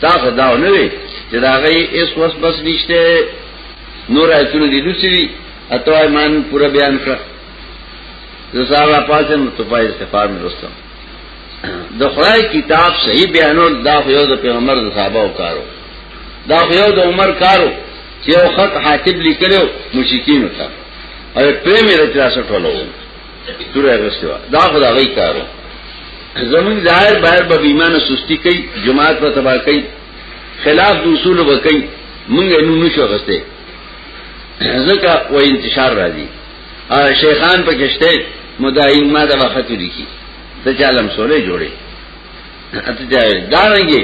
تا خداو نه وي چې دا غي اس وس بس نشته نور ایتونه دي لوسی دي اته ایمان پورا بیان کړ زه صاحب پاتم ته پای استفار مې رسم د خدای کتاب صحیح بیانول دا خو یو د پیغمبر د صحابه او کارو دا خو یو د عمر کارو چې یو خط حاکم لیکلو مشکین وتا او پرې مې رچا سره ټولو تور اغستی وا دا خدا غي کارو زمون ظاهر بهر به ایمان سستی کوي جماعت په تبا کوي خلاف د اصول وکي مونږ نو نشو اغسته ځکه و انتشار راځي شیخان په کشته مداین ما دا وخت لیکي ته چالم سولې جوړي اته دا دانګي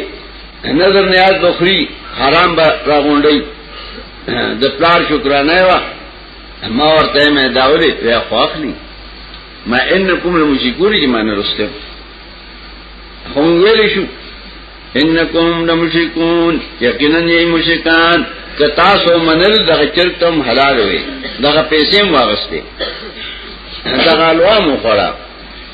نظر نیاز بخری حرام با راغونډي د پلار شکرانه وا ما ورته مې دا ولې یا خو اخلي ما انکم لمشکور چې معنی رسته خو ویل شو انکم لمشکون یقینا یې مشکان که تاسو منل دغه چرتم حلال وي دغه پیسې واغسته دغه الوا مو خورا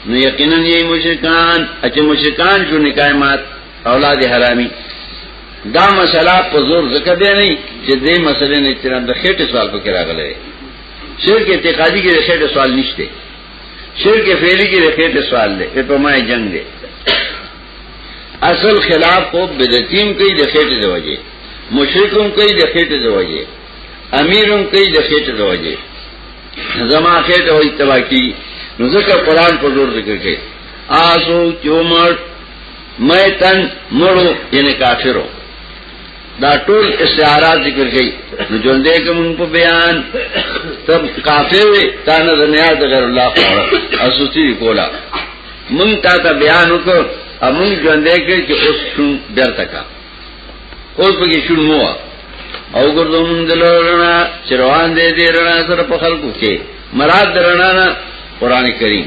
نو یقینا یې مشکان اچ مشکان شو نکایمات اولاد حرامی دا مسله په زور ذکر دی نه چې دې مسلې نه چې د خېټه سوال پکې راغلی شرک اعتقادي کې د خېټه سوال نشته شرک فعلی کې د خېټه سوال دی په ما جنگ دی اصل خلاف کو بدعتیم کوي د خېټه دی وجه مشرکم کوي د خېټه دی وجه امیرم کوي د خېټه دی وجه زما خېټه وې تباکی نو ځکه قران په زور ذکر کوي آسو چومړ میتن مړو یعنی کافرو دا ټول استعارات ذکر کړي نو ژوندې کوم په بیان تب کافر وي تا نه دنیا د غیر الله خوړه اسوسی کولا مونږ تا ته بیان وکړ امون ژوندې کې چې اوس شون درته کا اوس به شون مو او ګردون دلورنا چروان دې دې رڼا سره په خلکو کې مراد درنا نه قران کریم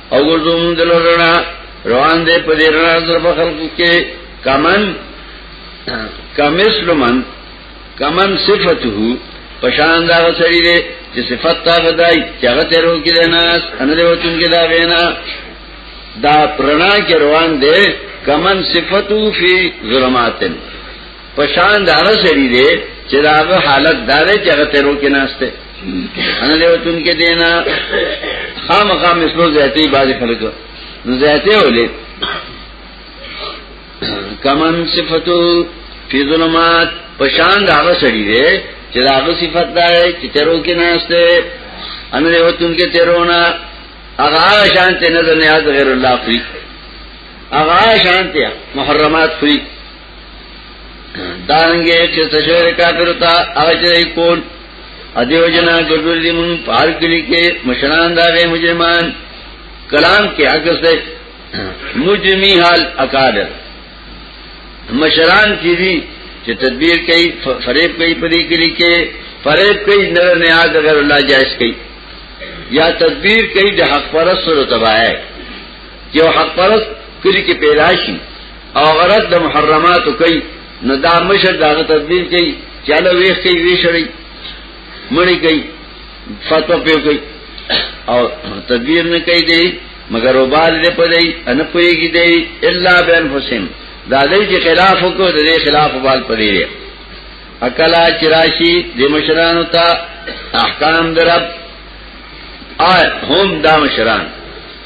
او ګرځو موږ دلو رڼا روان دې په دې رڼا سره په خلقو کې کمن کمثل من کمن صفته پشان دا سړي دې چې صفات تا غدای چې هغه تیرو کې ده ناس ان دې وتون کې دا وینا دا پرنا کې روان دې کمن صفته فی ظلماتن پشان دا هغه سړي دی چې دا هغه حالت دا دی چې هغه تیرو کې ناشته انا له وتون کې دینا خامخا مثلو زیاتې بعضی خلک نو زیاتې ولې کمن صفاتو فی ظلمات پشان دا هغه سړي دی چې دا هغه صفات دا دی چې تیرو کې ناشته انا له وتون کې تیرونه هغه شان ته نظر نیاز غیر الله فری هغه شان ته محرمات فری دانګې چې تشهر کافر تا هغه چې کول ادیو جنا ګرځول دي مون پار کلی کې مشران دا غي مجرمان کلام کې عکس ده مجرمی حال اکادر مشران کې دي چې تدبیر کوي فریب کوي په دې کلی کې فریب کوي نه نه یاد غیر الله جائز کوي یا تدبیر کوي د حق پرست سره تباہ ہے یو حق پرست کلی کې پیدا شي او غرض د محرماتو کوي نو دا مشر داغه تدبیر کوي چاله ویخ کوي وی شړی مړی کوي فتوا پیو کوي او تدبیر نه کوي دی مگر وبال دې پدای ان پويږي دی الا بن حسین دا دې چې خلاف وکړو دې خلاف وبال پدې دی اکلا چراشی د مشرانو ته احکام درب آئے هم دا مشران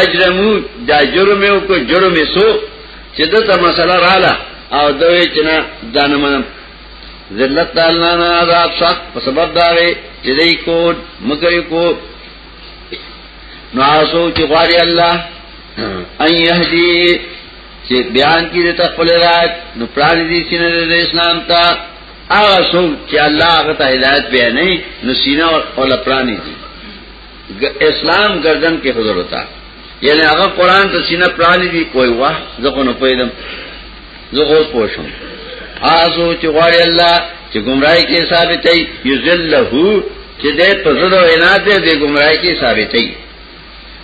اجرمو دا جرم یو کو جرم سو چې دته مسله رااله او دوی چې نه دانه منم ذلت تعالی نه عذاب سخت په سبب دا وی چې دای کو مگر کو نو آسو چې غواړي الله ان يهدي چې بیان کې د خپل رات نو پران دي چې د اسلام ته هغه څوک چې الله هغه ته هدایت بیانې نو سینه او لپرانی دي اسلام گردن کې حضور ہوتا یعنی هغه قران ته سینه پرانی دی کوئی واه زغه نه پېدم زغه اوس پوښم آزو چې غواړي الله چې گمراهي کې ثابتې یذلهو چې دې په زړه وینا دې دې گمراهي کې ثابتې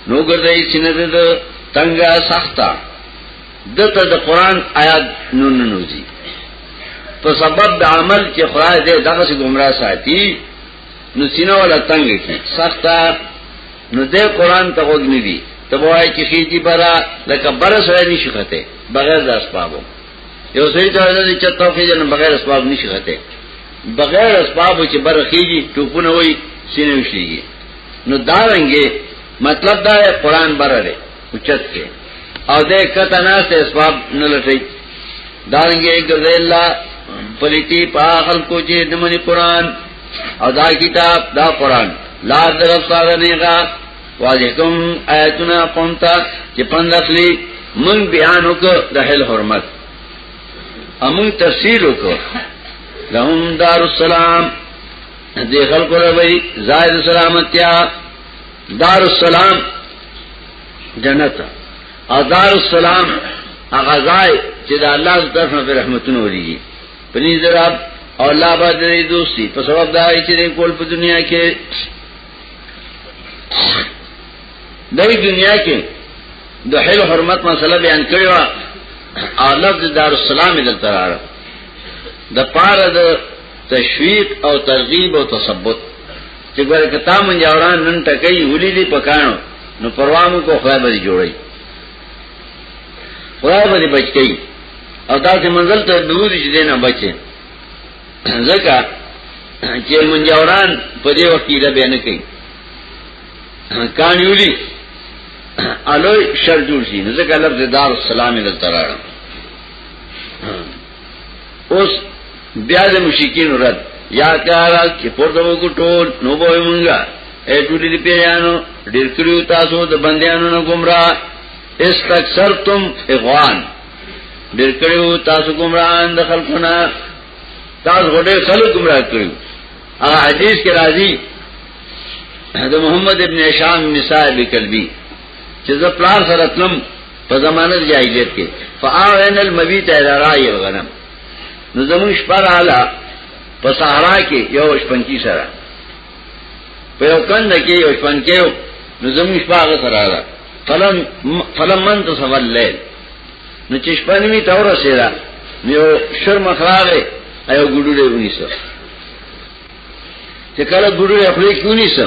نو ګرځي سینه دې تنگا سختا دته د قران آیات نو نو نوځي په سبب د عمل چې خدای دې دغه څخه گمراه ساتي نو سینه ولا تنگ کی سختا نو دې قران ته وګ نه دی ته وای چې خېدی برا لکه بر سره نشي خته بغیر د اسبابو یو سړي ته د چتو کې جن بغیر اسباب نشي خته بغیر اسباب چې بر خېږي ټوپونه وای سینه وشيږي نو دا رنګه مطلب دا قرآن بره دی اوچت کې او دې کته نه ته اسباب نه لټي دانګې ګرځي الله پلیتی په خلکو چې د منی قران او دا کتاب دا قران لا درف سره نیغا واجکم آیتنا قومتا چې پند اخلي من بیان وک د هل حرمت امون تفسیر وک لهم دار السلام دې خلکو له وی زائد سلامتیا دار السلام جنت او دار السلام هغه ځای چې د الله طرفه پر رحمتونه وريږي پني دراب او الله باندې دوستي په سبب دا چې کول په دنیا کې دای دنیا کې د حل حرمت مسله بیان کړو او لفظ دار السلام دل ترار د پاره د تشویق او ترغیب او تثبت چې ګوره کتا مونږ جوړان نن ټکې ولې دې پکانو نو پروامو کو خدای به جوړي خدای به بچي او دا چې منزل ته دور دي دې نه بچي ځکه چې مونږ جوړان په دې وخت کې به نه کوي کان یولي الوی شر جوړ شي ځکه لفظ دار السلام دلته راغلی اوس بیا د مشکین رد یا کارا چې پورته وکړو ټول نو به مونږه اے ټول دې پیانو ډیر کړیو تاسو د بندیانو نه گمراه استکثرتم اغوان ډیر کړیو تاسو گمراهان د خلقونه تاسو غډه خلق گمراه کړیو هغه حدیث کې راځي د محمد ابن هشام نساء بکلبی چې زه پلان سره تلم په زمانه جاهلیت کې فاعن المبيت الى راي الغنم نو زمون شپر اعلی په صحرا کې یو شپنکی سره په یو کند کې یو شپنکی نو زمون شپه هغه سره اعلی فلم فلم من تصور الليل نو چې شپنوي تور سره یو شرم خراغه ایو ګډوډه ونیسو چې کله ګډوډه خپل کې ونیسو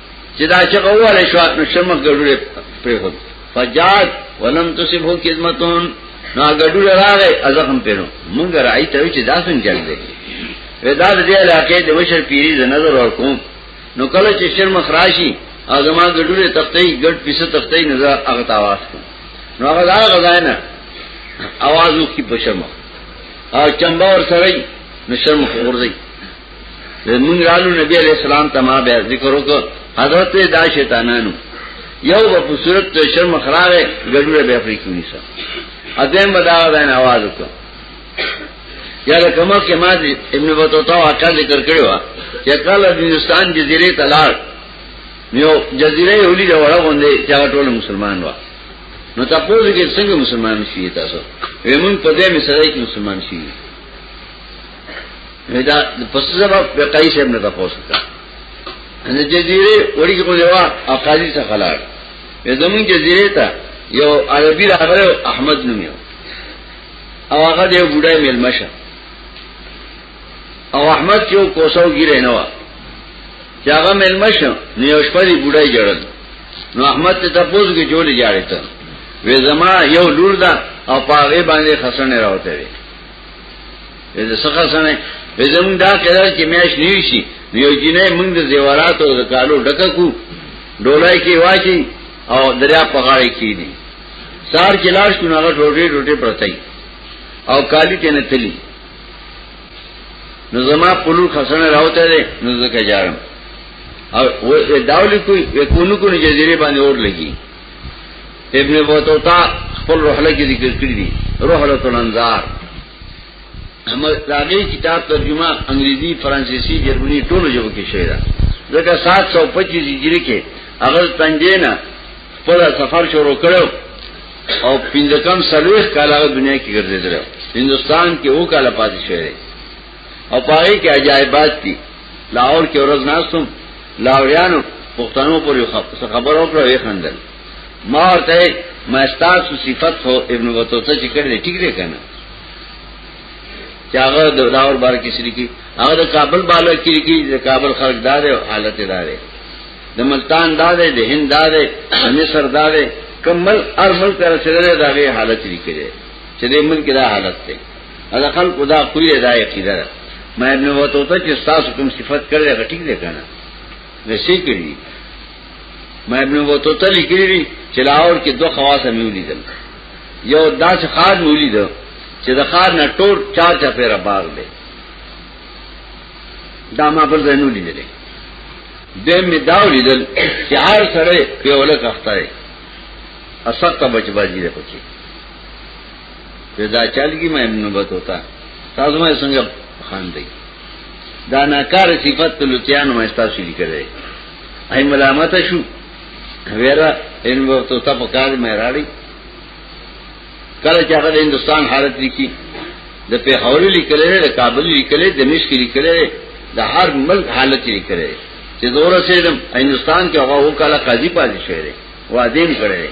چې دا چې غواړې شو نو شمه ګډوډه پرې هو فجاد ولم تصبو خدمتون نو ګډوډه راغې ازخم پیرو مونږ راځي ته چې دا څنګه جنگ دی ودا دې علاقې د مشر پیری د نظر ور کوم نو کله چې شرم خراشي او زما ګډوډه تختې ګډ پیسه تختې نظر هغه تاواز نو هغه دا غزاینه आवाज وکي په شمه او چمبا ور سره نو شرم خور دی مونږ رالو نبی علیہ السلام ته ما به ذکر وکړ حضرت دا شیطانانو یو په صورت ته شرم خراغه ګډوډه به افریقي نیسه اته مدا غوښنه आवाज وکړ یا د کومه کې ما دي ابن بطوطه واقع ذکر کړو چې کله هندستان جزیره تلار یو جزیره ولې دا وړه باندې چې ټول مسلمان و نو تاسو کې څنګه مسلمان شي تاسو ومن په دې مسله کې مسلمان شي دا پس زبا په قیس ابن تاسو ته ان جزیره وړي کې کوزوا اقاضي څخه خلاړ زمون جزیره ته یو عربي راغله احمد نوم یو او هغه دی ګډای ملمشه او احمد چې کوسو ګیره نه و چې هغه ملمشه نو یو شپه دی ګډای جوړل نو احمد ته تاسو کې جوړی جاړی ته وې زما یو لور ده او پاغه باندې خسنه راوته وي دې څخه سره زمون دا کړه چې میاش نیو شي یو جنې موږ د زیورات او د کالو ډککو ډولای کې واچي او دریا په غاړه کې دي سار کې لاش کو نه ټوټه ټوټه پرتای او کالی ته نه تلی نو زما پلو خسن راوته دي نو زکه جارم او داولی کوئی کونو کو نه جزیره باندې اور لګي ابن بطوطا خپل روحله کې ذکر کړی دی روحله الانظار داغی کتاب ترجمه انګریزي فرانسیسي جرمني ټولو ژبو کې شوی دا ځکه 725 هجری کې هغه تنجې نه خپل سفر شروع کړو او پنځه کم سلويخ کاله دنیا کې ګرځیدل هندستان کې وو کاله پاتې شوی او پاره کې عجایبات دي لاور کې ورځ ناسوم لاوریانو پښتنو پر یو خبر او پر یو خندل ما ورته ما ستاسو صفت هو ابن بطوطه چې کړل ټیک دی کنه چې هغه د لاور بار کې سړي کې هغه د کابل بالا کې کې د کابل خلک دار او حالت دار د ملتان دار د هند دار د مصر دار کمل ارمل تر سره دغه حالت لري کړي چې د ملک دا حالت دی ادا خلق دا کوی دا عقیده ده ما ابن وته ته چې تاسو کوم صفت کړل هغه ټیک دی کنه وسې کړی ما ابن وته ته لیکلی چې لاور کې دوه خواص مې ولیدل یو داس خان ولید چې د خان نه ټول چار چا پیرا باغ دی دا ما بل ځای نه لیدل دیم می داو لیدل چې هر سره په ولکه اخته دی اسقه بچ باجی ده پکې چې دا چلګي مې نوبت وتا تاسو مې څنګه خان دی دا ناکار صفت لوتیانو مې تاسو لیکلې اي ملامت شو ویرا ان وخت ته په کار مې راړي کله چې هغه د هندستان حالت لیکي د پیښور لیکلې د کابل لیکلې د مشک لیکلې د هر ملک حالت لیکلې چې زور سره هندستان کې هغه وکاله قاضي پاتې شوی دی وادین کړی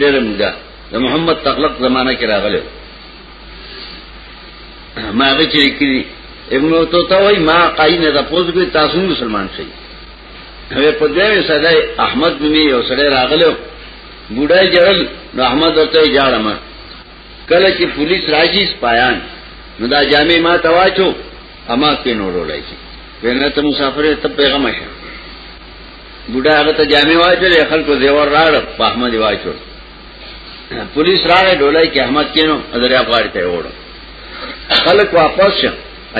ډېر موږ د محمد تغلق زمانہ کې راغله ما هغه چې کړی ابن توتا وای ما قاینه د پوزګي تاسو مسلمان شئ هغه په دې سره احمد نومي یو سره راغله بوډای جړل نو احمد ورته جاړم کله چې پولیس راځي سپایان نو دا جامې ما تواچو اما کې نورولای شي ورنه ته مسافر ته پیغام شه بوډا هغه ته جامې واچولې خلکو زیور راړ په احمد واچول پولیس راغی ډولای کې احمد کینو دریا غاړې ته وړو خلک واپس شه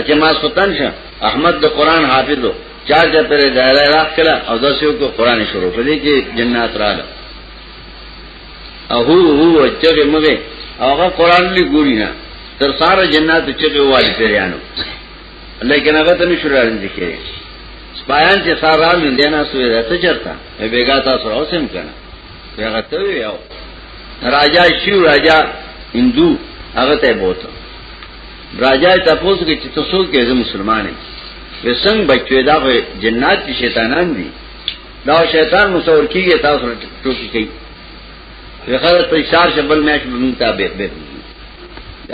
چې ما سوتن شه احمد د قران حافظ و چا چې پر دایره راخلا او داسې کو قران شروع کړي چې جنات رااله او هو هو چې موږ هغه قران لګوري نه تر ساره جنات چې وایي پیرانو لیکن هغه ته نشو راځي کې سپایان چې سارا لیندنه سوې راته چرتا به بیګا تاسو راوسم کنه هغه ته یو راجا شیو راجا هندو هغه ته بوته راجا تاسو کې چې تاسو کې زه مسلمان یم وسنګ بچو دا جنات دي شیطانان دي دا شیطان مصور کیږي تاسو ټوکی کوي هغه ته اشاره شبل میاش بنتا به به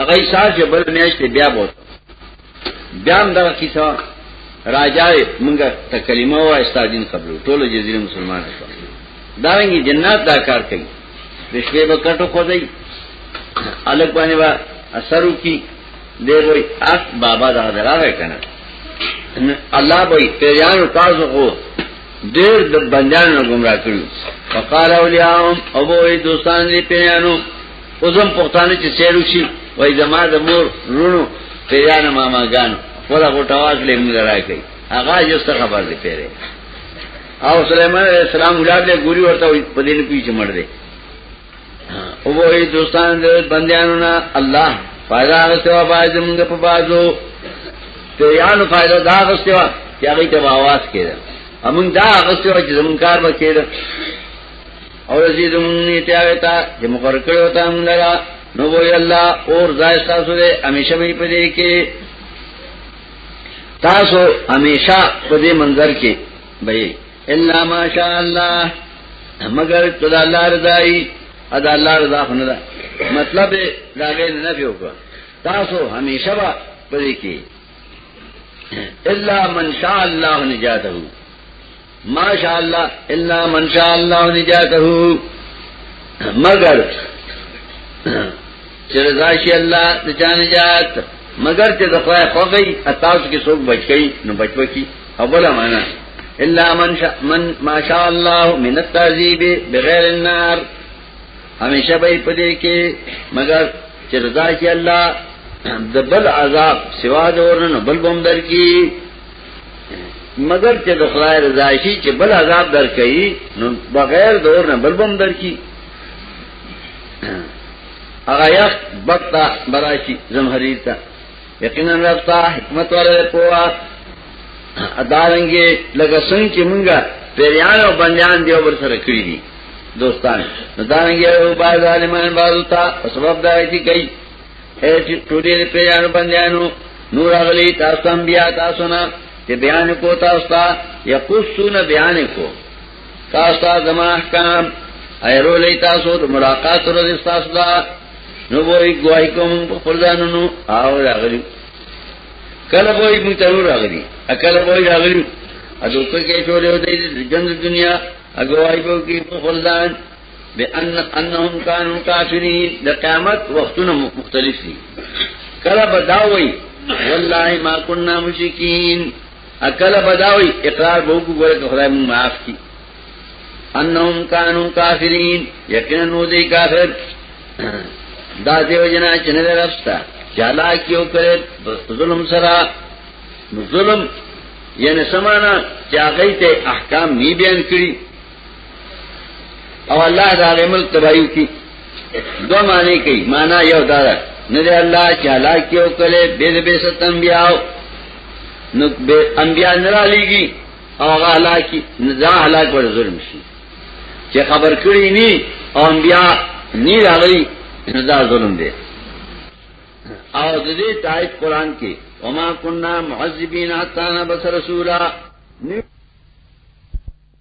هغه اشاره شبل میاش ته بیا بوته بیا هم دغه کیسه راځي موږ ته کلمه وای استادین قبول ټول جزیره مسلمان شو دا رنګي جنات دا کار کوي د شپې به کټو خو دی الګ باندې وا اثر کی دی وای اخ بابا دا دراوي کنه الله به پیران تاسو کو ډیر د بندیانو گمراه کړو فقال اولیاء او دوستان دې پیرانو اوزم پښتانه چې سیرو شي وای زما د مور رونو پیرانه ماما ګان ولا غټواز لې موږ راکې هغه یو څه خبر دی پیره او سليمان عليه السلام ولاد له ګوري ورته په دې نه پیچ مړ دی او وې دوستان دې بندیانو نه الله فائدہ غسوا باز موږ په بازو ته یانو فائدہ دا غسوا چې هغه ته आवाज کړي امون دا غسوا چې زمونږ کار وکړي اور رسید منی تیاوی تا جی مقرر کرو تا من لرا نو بوی اللہ اور زائد تاسو دے امیشہ بھی پدے کے تاسو امیشہ پدے منظر کے بھئی اللہ ما شاء اللہ مگر تو دا اللہ رضائی ادا اللہ رضا خون دا مطلب دا غیر نفی ہوگا تاسو ہمیشہ با پدے کے اللہ من شاء اللہ نجاتہو ماشاء الله الا من شاء الله نجاته مگر چې رضا شي الله د چا نجات مگر چې د خدای خوږی اتاس کې څوک بچی نو بچو کی اوله معنا الا من شا من ماشاء الله من التعذيب بغیر النار همیشه به پدې کې مگر چې رضا شي الله د بل عذاب سوا د ورنه بل بم در کی مگر چې د خدای رضا شي چې بل عذاب درکې نو بغیر دور نه بل بم درکې هغه یخ بطا براشي زمهریر ته یقینا رفتا حکمت والے پوا ادارنګي لکه څنګه چې مونږه پیریان او بندیان دی اوپر سره کړی دي دوستان ادارنګي او باز عالمان بازو تا سبب دا وایي کوي اے ټولې دې پیانو بندیانو نور اغلی تاسو هم بیا تاسو نه چې بیان کو تاسو ته یقصون بیان کو تاسو ته زما احکام ایرو لې تاسو د ملاقات ورځ تاسو دا نو وای ګوای کوم په خلانو او راغلی کله وای موږ ته راغلی اکل وای راغلی اځو کې ټولې دې جنت دنیا اګوای کو کې په خلانو بأن انهم كانوا كافرين د قیامت وختونه مختلف دي کله بداوي والله ما كنا مشركين اکل بداوي اقرار به وګورئ چې خدای موږ معاف کړي انهم كانوا كافرين یقینا نو دي کافر دا دیو جنا چې نه رستا چالا کیو کړ ظلم سره ظلم یعنی سمانا چې هغه ته احکام نی بیان کړی او الله دا غي ملک تبايو کی دو معنی کوي معنا یو دا ده نه دی الله چې هلاک یو کله به به ست انبیا نو به انبیا نه را لېږي او هغه هلاکی نه دا هلاک ور ظلم شي چې خبر کړی ني او انبیا نه راغلي نه دا ظلم دی او د دې تایید قران کې وما كنا معذبين حتى نبعث رسولا